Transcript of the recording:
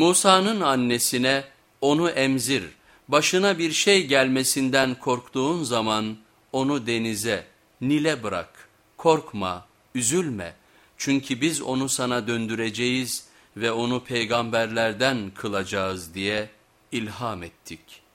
Musa'nın annesine onu emzir, başına bir şey gelmesinden korktuğun zaman onu denize, Nil'e bırak, korkma, üzülme. Çünkü biz onu sana döndüreceğiz ve onu peygamberlerden kılacağız diye ilham ettik.''